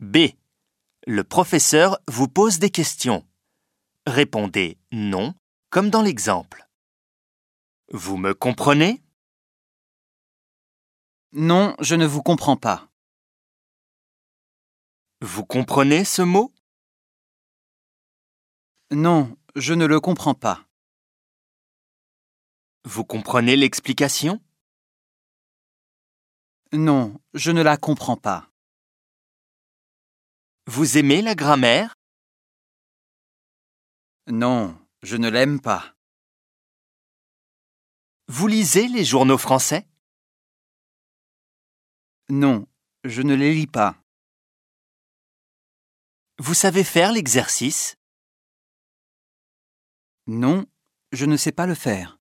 B. Le professeur vous pose des questions. Répondez non, comme dans l'exemple. Vous me comprenez? Non, je ne vous comprends pas. Vous comprenez ce mot? Non, je ne le comprends pas. Vous comprenez l'explication? Non, je ne la comprends pas. Vous aimez la grammaire? Non, je ne l'aime pas. Vous lisez les journaux français? Non, je ne les lis pas. Vous savez faire l'exercice? Non, je ne sais pas le faire.